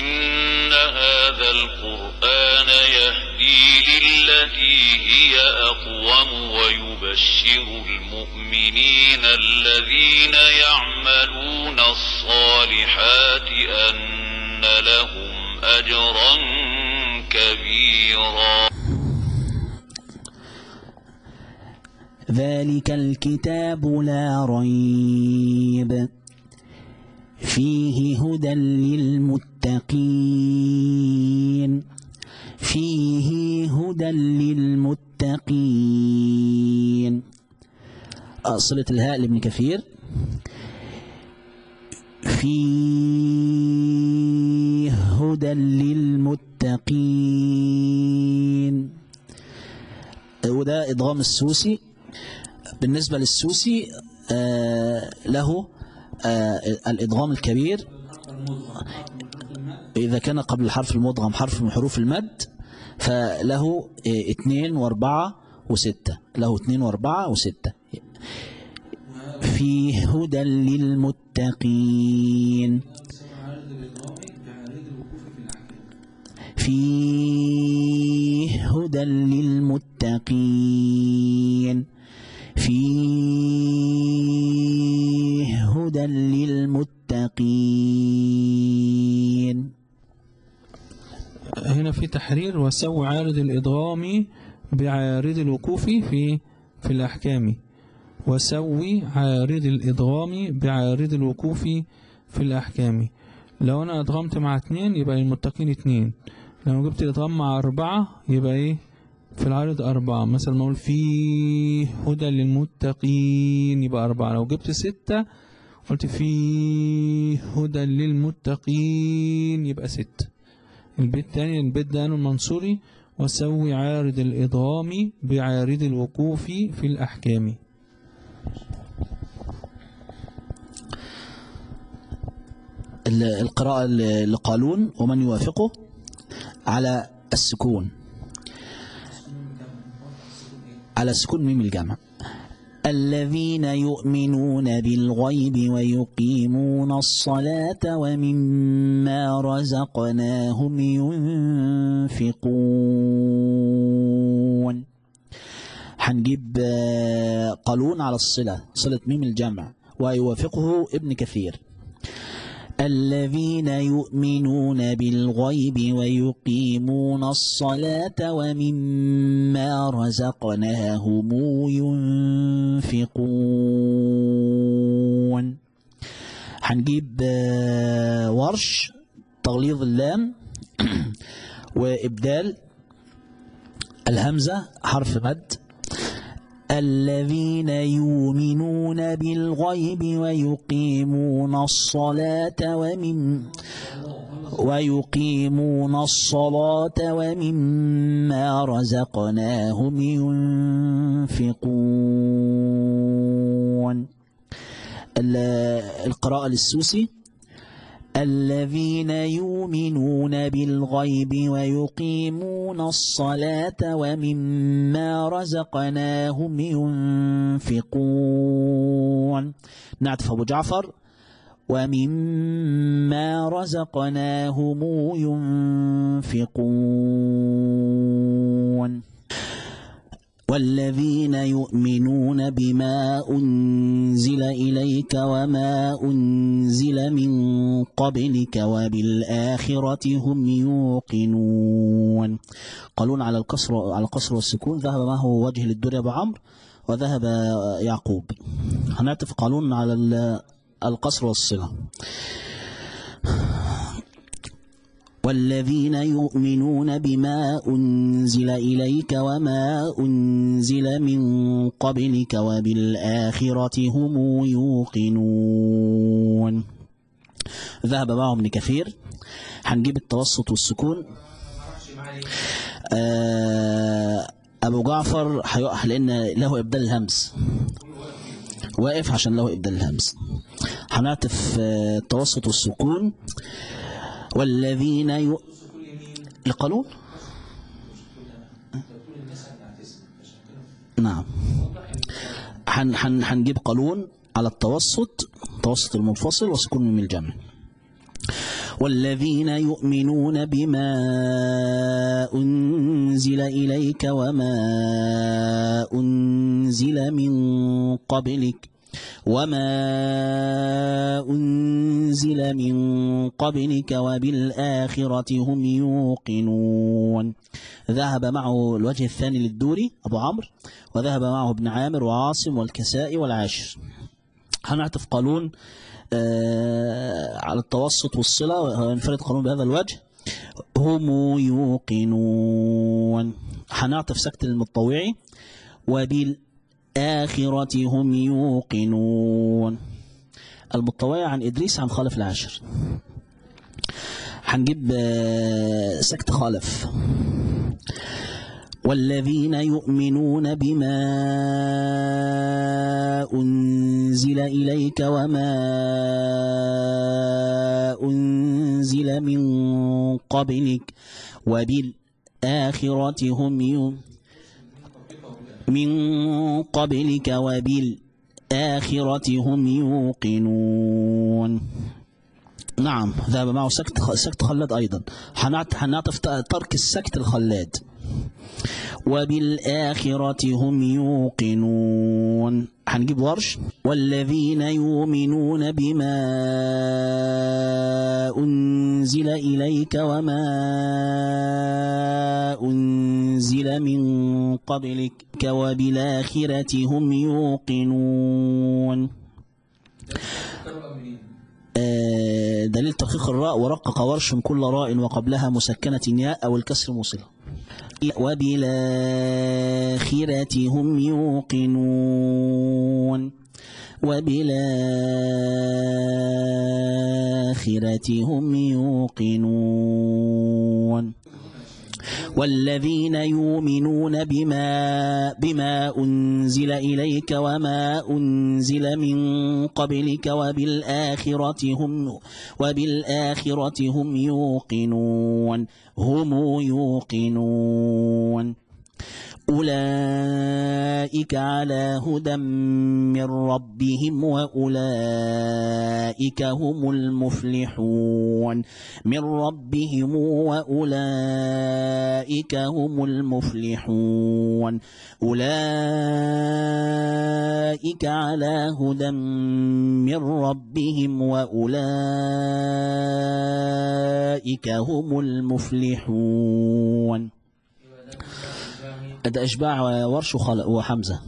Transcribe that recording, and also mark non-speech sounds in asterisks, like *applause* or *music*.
إن هذا القرآن يهدي للتي هي أقوم ويبشر المؤمنين الذين يعملون الصالحات أن لهم أجرا كبيرا. ذلك الكتاب لا ريب فيه هدى للمتقين. فيه هدى للمتقين. أصلة الهاء لابن كثير. فيه هدى للمتقين. وده إضغام السوسي. بالنسبة للسوسي آه له آه الإضغام الكبير إذا كان قبل الحرف المدغم حرف من حروف المد فله اثنين وأربعة وستة له اثنين وأربعة وستة. في هدى للمتقين. في هدى للمتقين. للمتقين. هنا في تحرير وسو عارض الإضغام بعارض الوقوف في في الأحكام. وسوي عارض الإضغام بعارض الوقوف في الأحكام. لو أنا أضغمت مع اتنين يبقى المتقين اتنين. لو جبت الإضغام مع أربعة يبقى إيه؟ في العارض أربعة. مثلا ما أقول في هدى للمتقين يبقى أربعة. لو جبت ستة قلت في هدى للمتقين. يبقى ستة البيت الثاني البيت ده المنصوري. وسوي عارض الإضغام بعارض الوقوف في الأحكام. القراءة لقالون ومن يوافقه على السكون. على سكون ميم الجمع الذين يؤمنون بالغيب ويقيمون الصلاة ومما رزقناهم ينفقون. هنجيب قالون على الصلة صلة ميم الجمع ويوافقه ابن كثير. الذين يؤمنون بالغيب ويقيمون الصلاة ومما رزقناهم ينفقون. هنجيب ورش تغليظ اللام *clears throat* وإبدال الهمزة حرف مد. الذين يؤمنون بالغيب ويقيمون الصلاة ومن ويقيمون الصلاة ومما رزقناهم ينفقون. القراءة للسوسي الذين يؤمنون بالغيب ويقيمون الصلاة ومما رزقناهم ينفقون. نعتف أبو جعفر. ومما رزقناهم ينفقون. والذين يؤمنون بما أنزل إليك وما أنزل من قبلك وبالآخرة هم يوقنون. قالون على القصر على القصر والسكون ذهب معه وجه للدر أبو عمرو؟ وذهب يعقوب. هنعتف قالون على القصر والصلة والذين يؤمنون بما أنزل إليك وما أنزل من قبلك وبالآخرة هم يوقنون. ذهب معهم ابن كثير. هنجيب التوسط والسكون. أبو جعفر هيقع لأن له إبدال الهمس. واقف عشان له إبدال الهمس. هنعطف التوسط والسكون. والذين ي... القانون نعم. حن حن حنجيب قانون على التوسط التوسط المنفصل وسكون من الجمع. والذين يؤمنون بما أنزل إليك وما أنزل من قبلك وما أنزل من قبلك وبالآخرة هم يوقنون. ذهب معه الوجه الثاني للدوري أبو عمرو وذهب معه ابن عامر وعاصم والكسائي والعاشر. هنعطف قانون آه على التوسط والصلة؟ هنفرد قانون بهذا الوجه؟ هم يوقنون. هنعطف سكت المتطوعي وبالآخرة هم يوقنون. المتطوعي عن إدريس عن خالف العاشر. هنجيب آه سكت خالف. والذين يؤمنون بما أنزل إليك وما أنزل من قبلك وبالآخرة هم يؤمنون من قبلك وبالآخرة هم يوقنون. نعم ذهب معه سكت خلاد أيضا. هنعطف ترك السكت الخلاد. وبالآخرة هم يوقنون. هنجيب ورش؟ والذين يؤمنون بما أنزل إليك وما أنزل من قبلك وبالآخرة هم يوقنون. آه، دليل ترقيق الراء ورقق ورش كل راء وقبلها مسكنة ياء أو الكسر موصلة. وبالآخرة هم يوقنون. وبالآخرة هم يوقنون. والذين يؤمنون بما بما أنزل إليك وما أنزل من قبلك وبالآخرة هم وبالآخرة هم يوقنون. هم يوقنون. أولئك على هدى من ربهم وأولئك هم المفلحون من ربهم وأولئك هم المفلحون أولئك على هدى من ربهم وأولئك هم المفلحون ده إشباع ورش وخل- وحمزة.